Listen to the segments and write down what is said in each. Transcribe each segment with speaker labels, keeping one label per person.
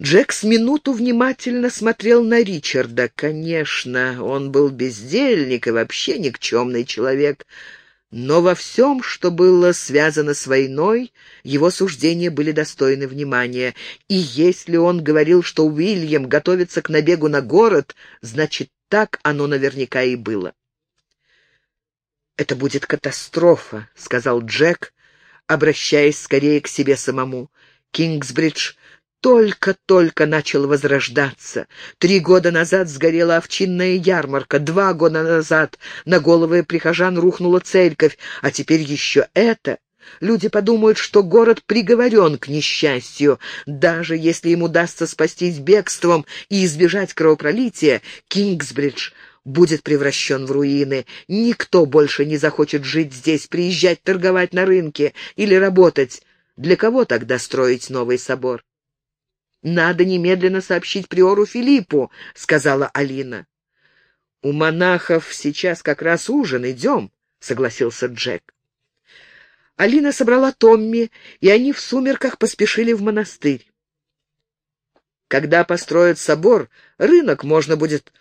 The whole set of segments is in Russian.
Speaker 1: Джек с минуту внимательно смотрел на Ричарда. Конечно, он был бездельник и вообще никчемный человек, но во всем, что было связано с войной, его суждения были достойны внимания. И если он говорил, что Уильям готовится к набегу на город, значит, так оно наверняка и было. «Это будет катастрофа», — сказал Джек, обращаясь скорее к себе самому. «Кингсбридж только-только начал возрождаться. Три года назад сгорела овчинная ярмарка, два года назад на головы прихожан рухнула церковь, а теперь еще это. Люди подумают, что город приговорен к несчастью. Даже если им удастся спастись бегством и избежать кровопролития, Кингсбридж будет превращен в руины. Никто больше не захочет жить здесь, приезжать торговать на рынке или работать. Для кого тогда строить новый собор? «Надо немедленно сообщить приору Филиппу», — сказала Алина. «У монахов сейчас как раз ужин, идем», — согласился Джек. Алина собрала Томми, и они в сумерках поспешили в монастырь. Когда построят собор, рынок можно будет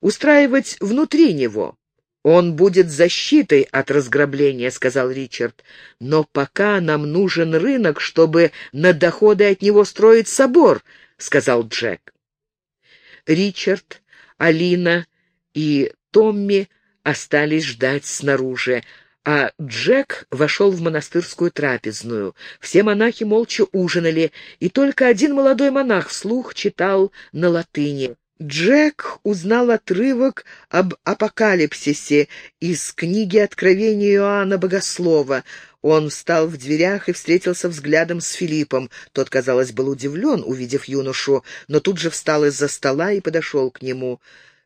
Speaker 1: устраивать внутри него. «Он будет защитой от разграбления», — сказал Ричард. «Но пока нам нужен рынок, чтобы на доходы от него строить собор», — сказал Джек. Ричард, Алина и Томми остались ждать снаружи, а Джек вошел в монастырскую трапезную. Все монахи молча ужинали, и только один молодой монах вслух читал на латыни. Джек узнал отрывок об апокалипсисе из книги Откровения Иоанна Богослова. Он встал в дверях и встретился взглядом с Филиппом. Тот, казалось, был удивлен, увидев юношу, но тут же встал из-за стола и подошел к нему.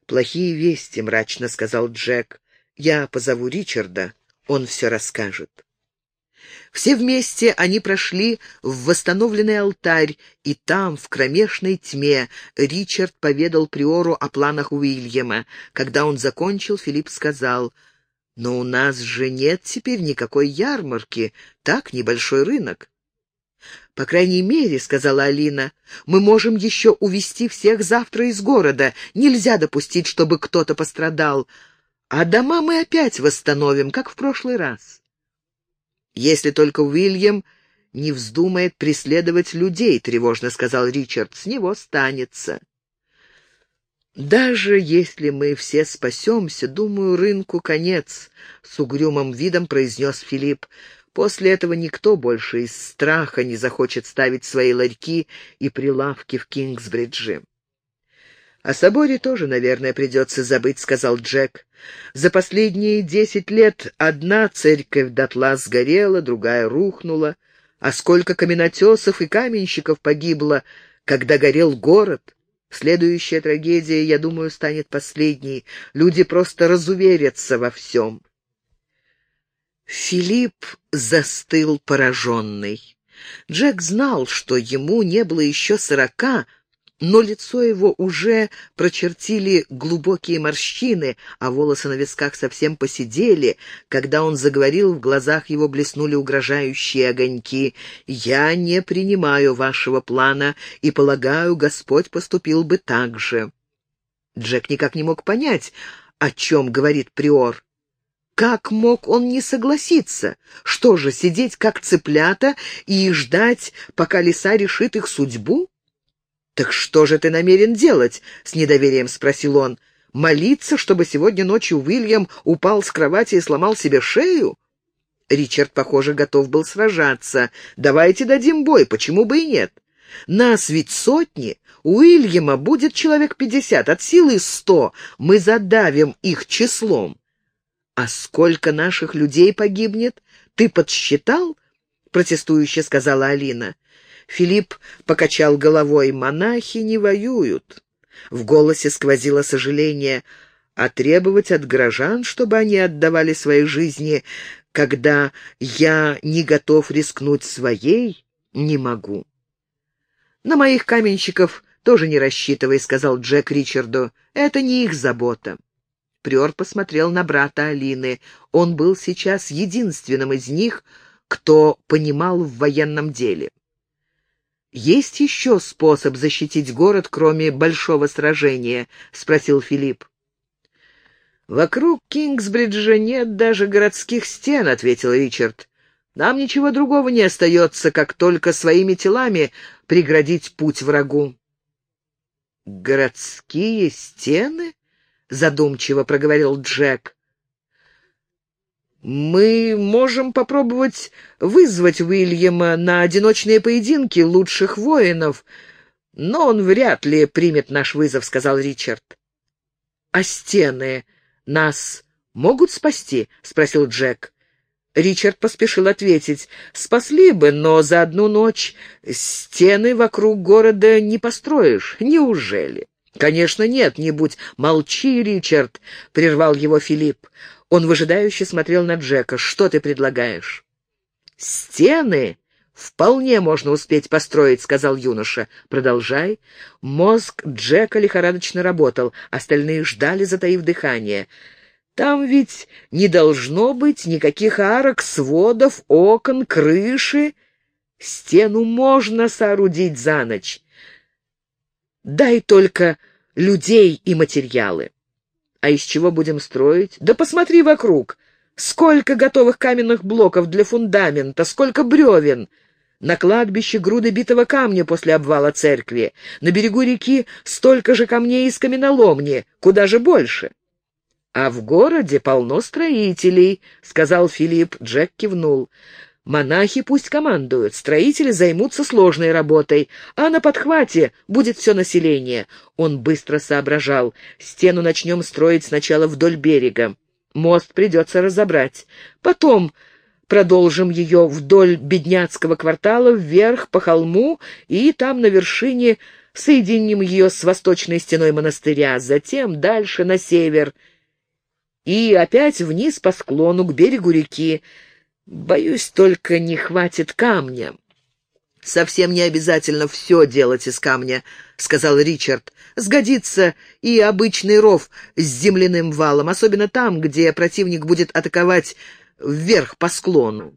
Speaker 1: «Плохие вести», — мрачно сказал Джек. «Я позову Ричарда, он все расскажет». Все вместе они прошли в восстановленный алтарь, и там, в кромешной тьме, Ричард поведал Приору о планах Уильяма. Когда он закончил, Филипп сказал, «Но у нас же нет теперь никакой ярмарки, так небольшой рынок». «По крайней мере, — сказала Алина, — мы можем еще увести всех завтра из города. Нельзя допустить, чтобы кто-то пострадал. А дома мы опять восстановим, как в прошлый раз». «Если только Уильям не вздумает преследовать людей», — тревожно сказал Ричард, — «с него станется». «Даже если мы все спасемся, думаю, рынку конец», — с угрюмым видом произнес Филипп. «После этого никто больше из страха не захочет ставить свои ларьки и прилавки в Кингсбридже». «О соборе тоже, наверное, придется забыть», — сказал Джек. «За последние десять лет одна церковь дотла сгорела, другая рухнула. А сколько каменотесов и каменщиков погибло, когда горел город? Следующая трагедия, я думаю, станет последней. Люди просто разуверятся во всем». Филипп застыл пораженный. Джек знал, что ему не было еще сорока, но лицо его уже прочертили глубокие морщины, а волосы на висках совсем посидели. Когда он заговорил, в глазах его блеснули угрожающие огоньки. «Я не принимаю вашего плана, и, полагаю, Господь поступил бы так же». Джек никак не мог понять, о чем говорит Приор. Как мог он не согласиться? Что же, сидеть как цыплята и ждать, пока лиса решит их судьбу? «Так что же ты намерен делать?» — с недоверием спросил он. «Молиться, чтобы сегодня ночью Уильям упал с кровати и сломал себе шею?» Ричард, похоже, готов был сражаться. «Давайте дадим бой, почему бы и нет? Нас ведь сотни, у Уильяма будет человек пятьдесят, от силы сто. Мы задавим их числом». «А сколько наших людей погибнет? Ты подсчитал?» — протестующе сказала Алина. Филипп покачал головой. «Монахи не воюют». В голосе сквозило сожаление. «А требовать от горожан, чтобы они отдавали свои жизни, когда я не готов рискнуть своей, не могу». «На моих каменщиков тоже не рассчитывай», — сказал Джек Ричарду. «Это не их забота». Приор посмотрел на брата Алины. Он был сейчас единственным из них, кто понимал в военном деле. «Есть еще способ защитить город, кроме большого сражения?» — спросил Филипп. «Вокруг Кингсбриджа нет даже городских стен», — ответил Ричард. «Нам ничего другого не остается, как только своими телами преградить путь врагу». «Городские стены?» — задумчиво проговорил Джек. «Мы можем попробовать вызвать Уильяма на одиночные поединки лучших воинов, но он вряд ли примет наш вызов», — сказал Ричард. «А стены нас могут спасти?» — спросил Джек. Ричард поспешил ответить. «Спасли бы, но за одну ночь стены вокруг города не построишь. Неужели?» «Конечно нет, не будь. Молчи, Ричард!» — прервал его Филипп. Он выжидающе смотрел на Джека. «Что ты предлагаешь?» «Стены вполне можно успеть построить», — сказал юноша. «Продолжай». Мозг Джека лихорадочно работал, остальные ждали, затаив дыхание. «Там ведь не должно быть никаких арок, сводов, окон, крыши. Стену можно соорудить за ночь. Дай только людей и материалы». А из чего будем строить? Да посмотри вокруг. Сколько готовых каменных блоков для фундамента, сколько бревен. На кладбище груды битого камня после обвала церкви. На берегу реки столько же камней из каменоломни. Куда же больше? «А в городе полно строителей», — сказал Филипп. Джек кивнул. Монахи пусть командуют, строители займутся сложной работой, а на подхвате будет все население. Он быстро соображал. Стену начнем строить сначала вдоль берега. Мост придется разобрать. Потом продолжим ее вдоль бедняцкого квартала вверх по холму и там на вершине соединим ее с восточной стеной монастыря, затем дальше на север и опять вниз по склону к берегу реки. Боюсь, только не хватит камня. «Совсем не обязательно все делать из камня», — сказал Ричард. «Сгодится и обычный ров с земляным валом, особенно там, где противник будет атаковать вверх по склону».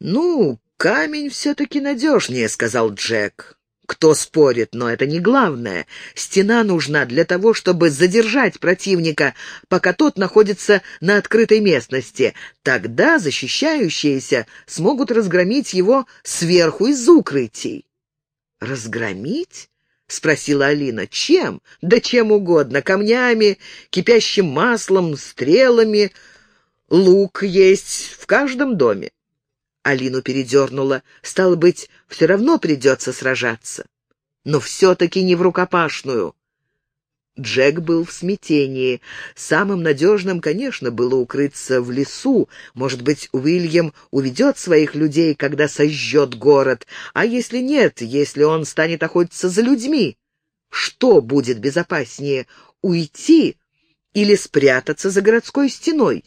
Speaker 1: «Ну, камень все-таки надежнее», — сказал Джек. Кто спорит, но это не главное. Стена нужна для того, чтобы задержать противника, пока тот находится на открытой местности. Тогда защищающиеся смогут разгромить его сверху из укрытий. «Разгромить?» — спросила Алина. «Чем? Да чем угодно. Камнями, кипящим маслом, стрелами. Лук есть в каждом доме. Алину передернула. Стало быть, все равно придется сражаться. Но все-таки не в рукопашную. Джек был в смятении. Самым надежным, конечно, было укрыться в лесу. Может быть, Уильям уведет своих людей, когда сожжет город. А если нет, если он станет охотиться за людьми? Что будет безопаснее, уйти или спрятаться за городской стеной?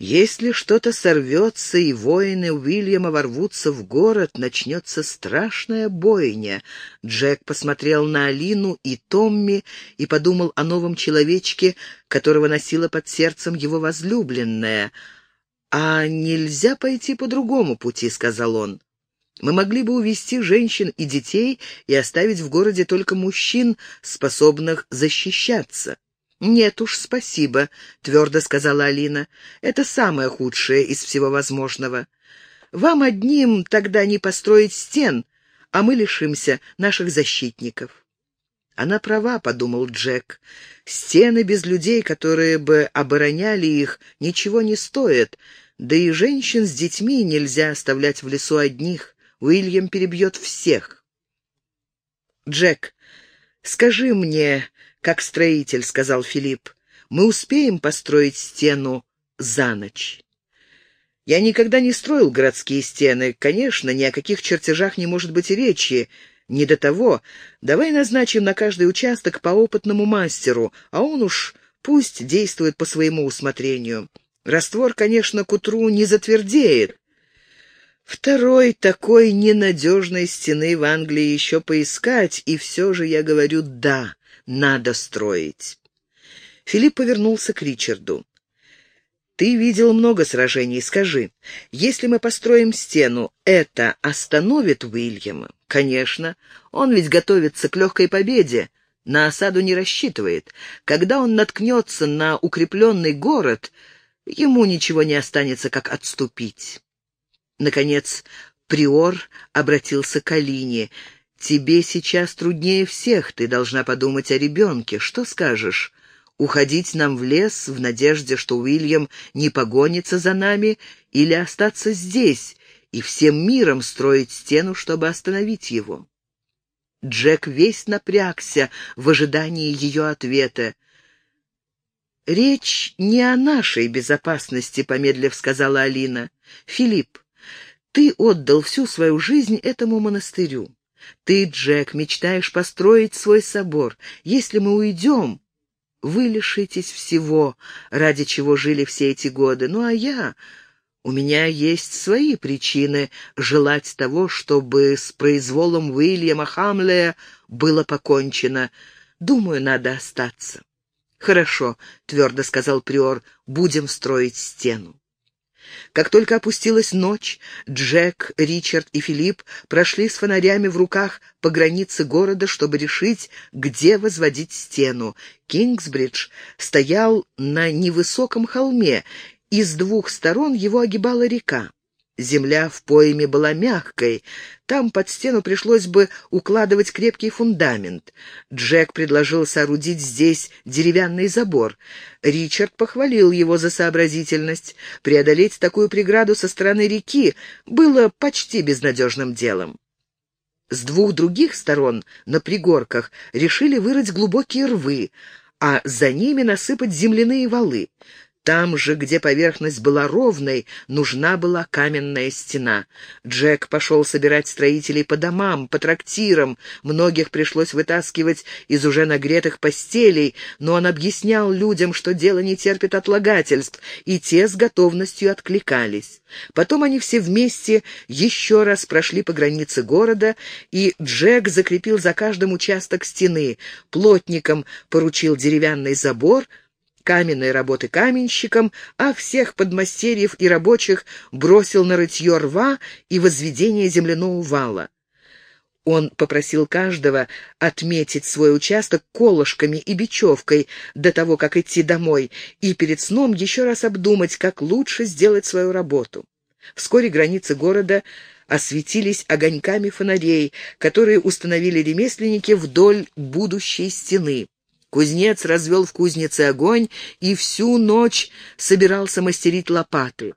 Speaker 1: Если что-то сорвется, и воины Уильяма ворвутся в город, начнется страшная бойня. Джек посмотрел на Алину и Томми и подумал о новом человечке, которого носила под сердцем его возлюбленная. «А нельзя пойти по другому пути», — сказал он. «Мы могли бы увести женщин и детей и оставить в городе только мужчин, способных защищаться». «Нет уж, спасибо», — твердо сказала Алина. «Это самое худшее из всего возможного. Вам одним тогда не построить стен, а мы лишимся наших защитников». «Она права», — подумал Джек. «Стены без людей, которые бы обороняли их, ничего не стоят, да и женщин с детьми нельзя оставлять в лесу одних. Уильям перебьет всех». «Джек, скажи мне, как строитель», — сказал Филипп. «Мы успеем построить стену за ночь». Я никогда не строил городские стены. Конечно, ни о каких чертежах не может быть и речи. Не до того. Давай назначим на каждый участок по опытному мастеру, а он уж пусть действует по своему усмотрению. Раствор, конечно, к утру не затвердеет. Второй такой ненадежной стены в Англии еще поискать, и все же я говорю «да» надо строить. Филипп повернулся к Ричарду. Ты видел много сражений. Скажи, если мы построим стену, это остановит Уильяма? Конечно. Он ведь готовится к легкой победе. На осаду не рассчитывает. Когда он наткнется на укрепленный город, ему ничего не останется, как отступить. Наконец, приор обратился к Алине. «Тебе сейчас труднее всех, ты должна подумать о ребенке. Что скажешь? Уходить нам в лес в надежде, что Уильям не погонится за нами, или остаться здесь и всем миром строить стену, чтобы остановить его?» Джек весь напрягся в ожидании ее ответа. «Речь не о нашей безопасности», — помедлив сказала Алина. «Филипп, ты отдал всю свою жизнь этому монастырю. Ты, Джек, мечтаешь построить свой собор. Если мы уйдем, вы лишитесь всего, ради чего жили все эти годы. Ну а я... У меня есть свои причины желать того, чтобы с произволом Уильяма Хамлея было покончено. Думаю, надо остаться. «Хорошо», — твердо сказал Приор, — «будем строить стену». Как только опустилась ночь, Джек, Ричард и Филипп прошли с фонарями в руках по границе города, чтобы решить, где возводить стену. Кингсбридж стоял на невысоком холме, и с двух сторон его огибала река. Земля в пойме была мягкой, там под стену пришлось бы укладывать крепкий фундамент. Джек предложил соорудить здесь деревянный забор. Ричард похвалил его за сообразительность. Преодолеть такую преграду со стороны реки было почти безнадежным делом. С двух других сторон, на пригорках, решили вырыть глубокие рвы, а за ними насыпать земляные валы. Там же, где поверхность была ровной, нужна была каменная стена. Джек пошел собирать строителей по домам, по трактирам. Многих пришлось вытаскивать из уже нагретых постелей, но он объяснял людям, что дело не терпит отлагательств, и те с готовностью откликались. Потом они все вместе еще раз прошли по границе города, и Джек закрепил за каждым участок стены. Плотникам поручил деревянный забор — каменной работы каменщикам, а всех подмастерьев и рабочих бросил на рытье рва и возведение земляного вала. Он попросил каждого отметить свой участок колышками и бечевкой до того, как идти домой, и перед сном еще раз обдумать, как лучше сделать свою работу. Вскоре границы города осветились огоньками фонарей, которые установили ремесленники вдоль будущей стены. Кузнец развел в кузнице огонь и всю ночь собирался мастерить лопаты.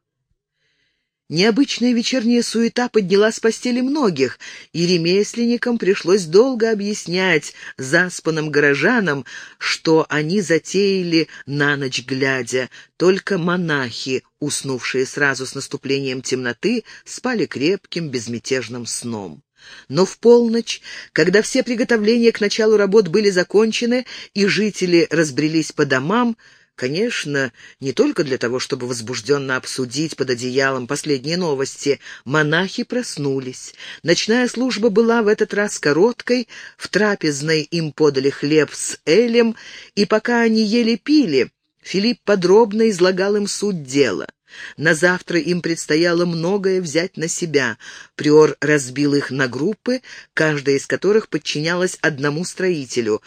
Speaker 1: Необычная вечерняя суета подняла с постели многих, и ремесленникам пришлось долго объяснять заспанным горожанам, что они затеяли на ночь глядя. Только монахи, уснувшие сразу с наступлением темноты, спали крепким безмятежным сном. Но в полночь, когда все приготовления к началу работ были закончены и жители разбрелись по домам, Конечно, не только для того, чтобы возбужденно обсудить под одеялом последние новости. Монахи проснулись. Ночная служба была в этот раз короткой, в трапезной им подали хлеб с элем, и пока они ели-пили, Филипп подробно излагал им суть дела. На завтра им предстояло многое взять на себя. Приор разбил их на группы, каждая из которых подчинялась одному строителю.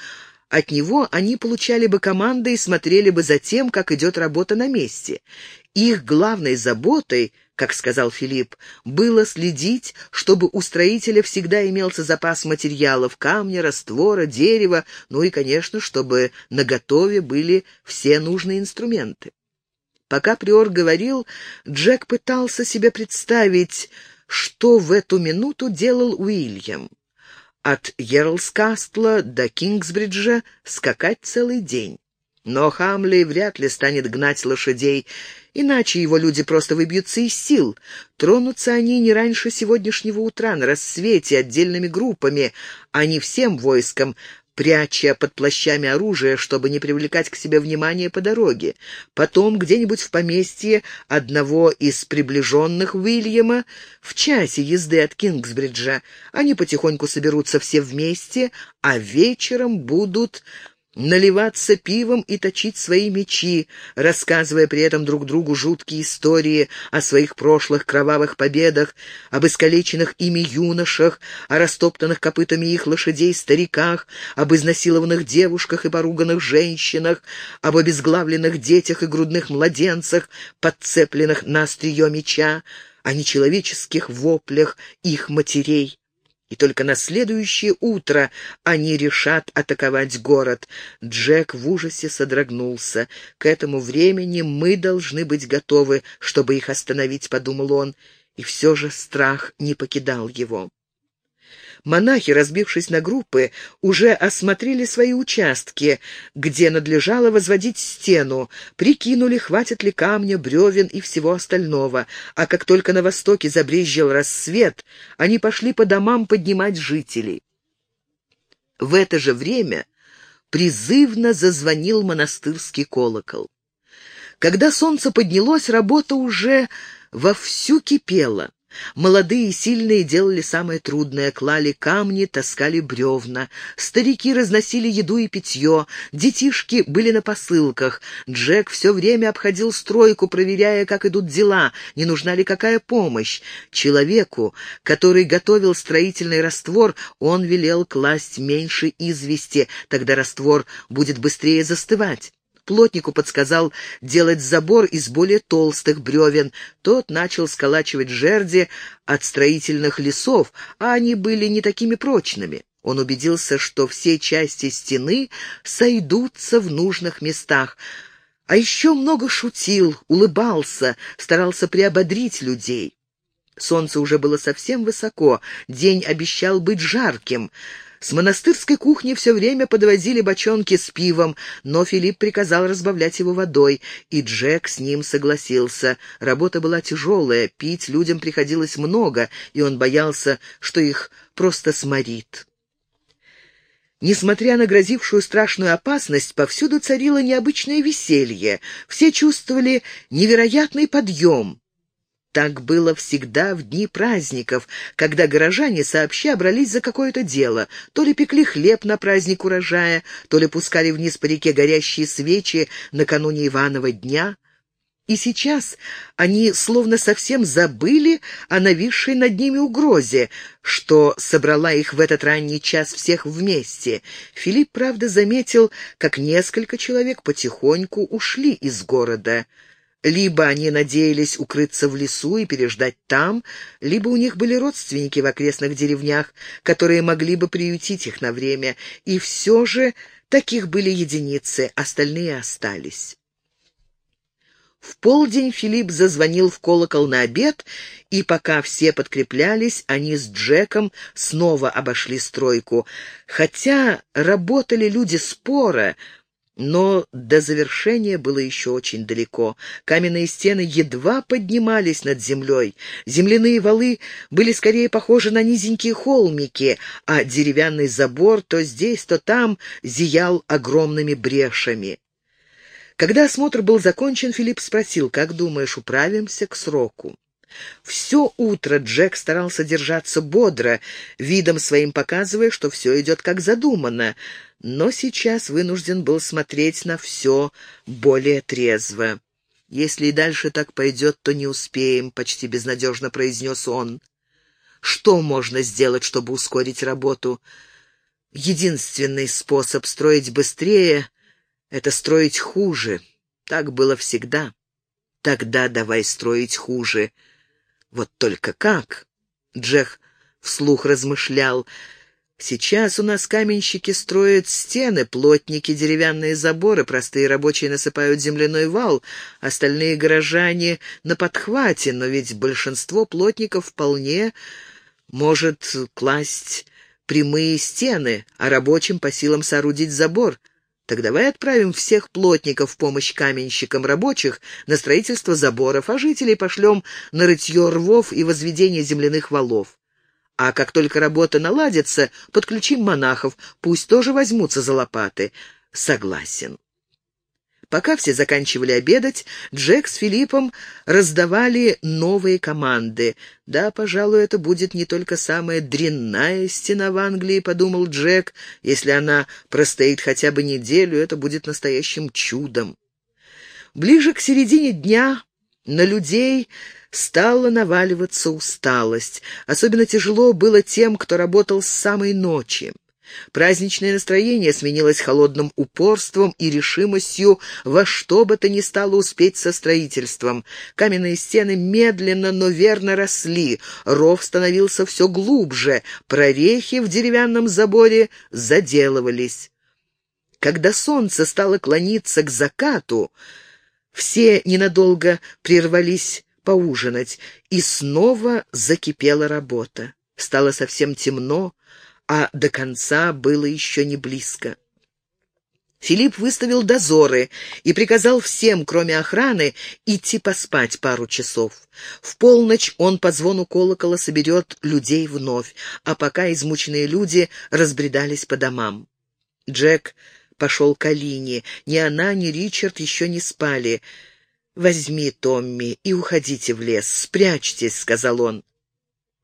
Speaker 1: От него они получали бы команды и смотрели бы за тем, как идет работа на месте. Их главной заботой, как сказал Филипп, было следить, чтобы у строителя всегда имелся запас материалов — камня, раствора, дерева, ну и, конечно, чтобы наготове были все нужные инструменты. Пока Приор говорил, Джек пытался себе представить, что в эту минуту делал Уильям. От Ерлскастла до Кингсбриджа скакать целый день. Но Хамли вряд ли станет гнать лошадей, иначе его люди просто выбьются из сил. Тронутся они не раньше сегодняшнего утра, на рассвете, отдельными группами, а не всем войском, пряча под плащами оружие, чтобы не привлекать к себе внимания по дороге. Потом где-нибудь в поместье одного из приближенных Уильяма в часе езды от Кингсбриджа они потихоньку соберутся все вместе, а вечером будут наливаться пивом и точить свои мечи, рассказывая при этом друг другу жуткие истории о своих прошлых кровавых победах, об искалеченных ими юношах, о растоптанных копытами их лошадей стариках, об изнасилованных девушках и поруганных женщинах, об обезглавленных детях и грудных младенцах, подцепленных на острие меча, о нечеловеческих воплях их матерей и только на следующее утро они решат атаковать город. Джек в ужасе содрогнулся. «К этому времени мы должны быть готовы, чтобы их остановить», — подумал он, и все же страх не покидал его. Монахи, разбившись на группы, уже осмотрели свои участки, где надлежало возводить стену, прикинули, хватит ли камня, бревен и всего остального. А как только на востоке забрезжил рассвет, они пошли по домам поднимать жителей. В это же время призывно зазвонил монастырский колокол. Когда солнце поднялось, работа уже вовсю кипела. Молодые и сильные делали самое трудное, клали камни, таскали бревна. Старики разносили еду и питье, детишки были на посылках. Джек все время обходил стройку, проверяя, как идут дела, не нужна ли какая помощь. Человеку, который готовил строительный раствор, он велел класть меньше извести, тогда раствор будет быстрее застывать плотнику подсказал делать забор из более толстых бревен. Тот начал сколачивать жерди от строительных лесов, а они были не такими прочными. Он убедился, что все части стены сойдутся в нужных местах, а еще много шутил, улыбался, старался приободрить людей. Солнце уже было совсем высоко, день обещал быть жарким. С монастырской кухни все время подвозили бочонки с пивом, но Филипп приказал разбавлять его водой, и Джек с ним согласился. Работа была тяжелая, пить людям приходилось много, и он боялся, что их просто сморит. Несмотря на грозившую страшную опасность, повсюду царило необычное веселье. Все чувствовали невероятный подъем. Так было всегда в дни праздников, когда горожане сообща брались за какое-то дело. То ли пекли хлеб на праздник урожая, то ли пускали вниз по реке горящие свечи накануне Иванова дня. И сейчас они словно совсем забыли о нависшей над ними угрозе, что собрала их в этот ранний час всех вместе. Филипп, правда, заметил, как несколько человек потихоньку ушли из города — либо они надеялись укрыться в лесу и переждать там, либо у них были родственники в окрестных деревнях, которые могли бы приютить их на время, и все же таких были единицы, остальные остались. В полдень Филипп зазвонил в колокол на обед, и пока все подкреплялись, они с Джеком снова обошли стройку. Хотя работали люди спора, но до завершения было еще очень далеко. Каменные стены едва поднимались над землей. Земляные валы были скорее похожи на низенькие холмики, а деревянный забор то здесь, то там зиял огромными брешами. Когда осмотр был закончен, Филипп спросил, «Как думаешь, управимся к сроку?» Все утро Джек старался держаться бодро, видом своим показывая, что все идет как задумано, но сейчас вынужден был смотреть на все более трезво. «Если и дальше так пойдет, то не успеем», — почти безнадежно произнес он. «Что можно сделать, чтобы ускорить работу? Единственный способ строить быстрее — это строить хуже. Так было всегда. Тогда давай строить хуже». Вот только как? Джек вслух размышлял. Сейчас у нас каменщики строят стены, плотники — деревянные заборы, простые рабочие насыпают земляной вал, остальные горожане на подхвате, но ведь большинство плотников вполне может класть прямые стены, а рабочим по силам соорудить забор — так давай отправим всех плотников в помощь каменщикам рабочих на строительство заборов, а жителей пошлем на рытье рвов и возведение земляных валов. А как только работа наладится, подключим монахов, пусть тоже возьмутся за лопаты. Согласен. Пока все заканчивали обедать, Джек с Филиппом раздавали новые команды. «Да, пожалуй, это будет не только самая дрянная стена в Англии», — подумал Джек. «Если она простоит хотя бы неделю, это будет настоящим чудом». Ближе к середине дня на людей стала наваливаться усталость. Особенно тяжело было тем, кто работал с самой ночи. Праздничное настроение сменилось холодным упорством и решимостью во что бы то ни стало успеть со строительством. Каменные стены медленно, но верно росли, ров становился все глубже, прорехи в деревянном заборе заделывались. Когда солнце стало клониться к закату, все ненадолго прервались поужинать, и снова закипела работа. Стало совсем темно, а до конца было еще не близко. Филипп выставил дозоры и приказал всем, кроме охраны, идти поспать пару часов. В полночь он по звону колокола соберет людей вновь, а пока измученные люди разбредались по домам. Джек пошел к Алине. Ни она, ни Ричард еще не спали. «Возьми Томми и уходите в лес, спрячьтесь», — сказал он.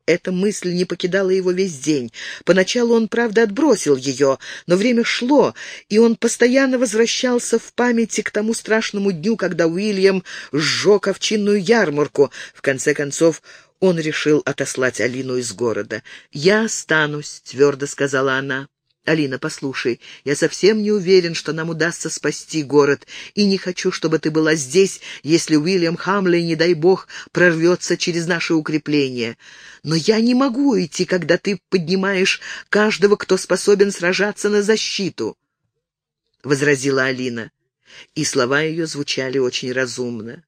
Speaker 1: Эта мысль не покидала его весь день. Поначалу он, правда, отбросил ее, но время шло, и он постоянно возвращался в памяти к тому страшному дню, когда Уильям сжег овчинную ярмарку. В конце концов, он решил отослать Алину из города. «Я останусь», — твердо сказала она. «Алина, послушай, я совсем не уверен, что нам удастся спасти город, и не хочу, чтобы ты была здесь, если Уильям Хамлей, не дай бог, прорвется через наши укрепления. Но я не могу идти, когда ты поднимаешь каждого, кто способен сражаться на защиту», — возразила Алина, и слова ее звучали очень разумно.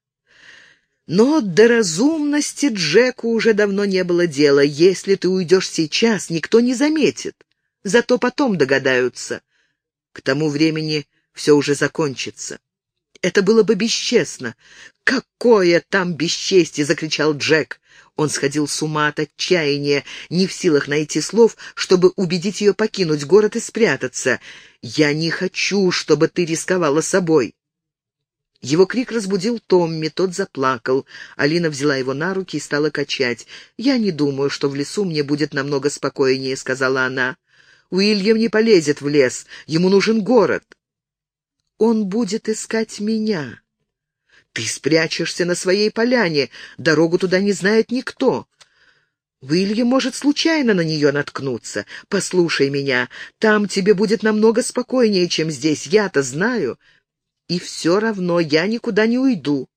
Speaker 1: Но до разумности Джеку уже давно не было дела. Если ты уйдешь сейчас, никто не заметит. Зато потом догадаются. К тому времени все уже закончится. Это было бы бесчестно. «Какое там бесчестье!» — закричал Джек. Он сходил с ума от отчаяния, не в силах найти слов, чтобы убедить ее покинуть город и спрятаться. «Я не хочу, чтобы ты рисковала собой». Его крик разбудил Томми, тот заплакал. Алина взяла его на руки и стала качать. «Я не думаю, что в лесу мне будет намного спокойнее», — сказала она. Уильям не полезет в лес, ему нужен город. Он будет искать меня. Ты спрячешься на своей поляне, дорогу туда не знает никто. Уильям может случайно на нее наткнуться. Послушай меня, там тебе будет намного спокойнее, чем здесь, я-то знаю. И все равно я никуда не уйду.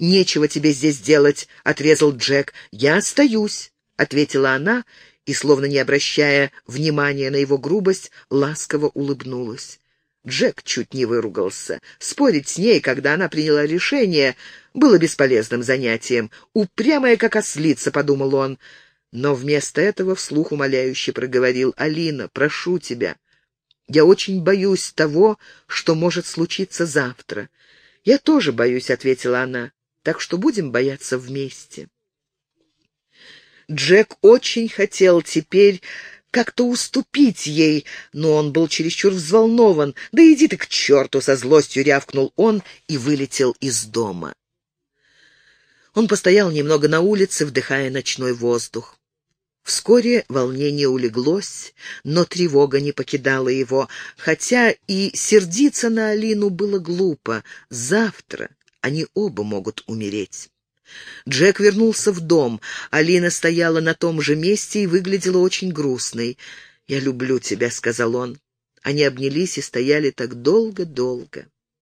Speaker 1: «Нечего тебе здесь делать», — отрезал Джек. «Я остаюсь», — ответила она и, словно не обращая внимания на его грубость, ласково улыбнулась. Джек чуть не выругался. Спорить с ней, когда она приняла решение, было бесполезным занятием. «Упрямая, как ослица», — подумал он. Но вместо этого вслух умоляюще проговорил. «Алина, прошу тебя, я очень боюсь того, что может случиться завтра». «Я тоже боюсь», — ответила она, — «так что будем бояться вместе». Джек очень хотел теперь как-то уступить ей, но он был чересчур взволнован. «Да иди ты к черту!» — со злостью рявкнул он и вылетел из дома. Он постоял немного на улице, вдыхая ночной воздух. Вскоре волнение улеглось, но тревога не покидала его, хотя и сердиться на Алину было глупо. Завтра они оба могут умереть. Джек вернулся в дом. Алина стояла на том же месте и выглядела очень грустной. «Я люблю тебя», — сказал он. Они обнялись и стояли так долго-долго.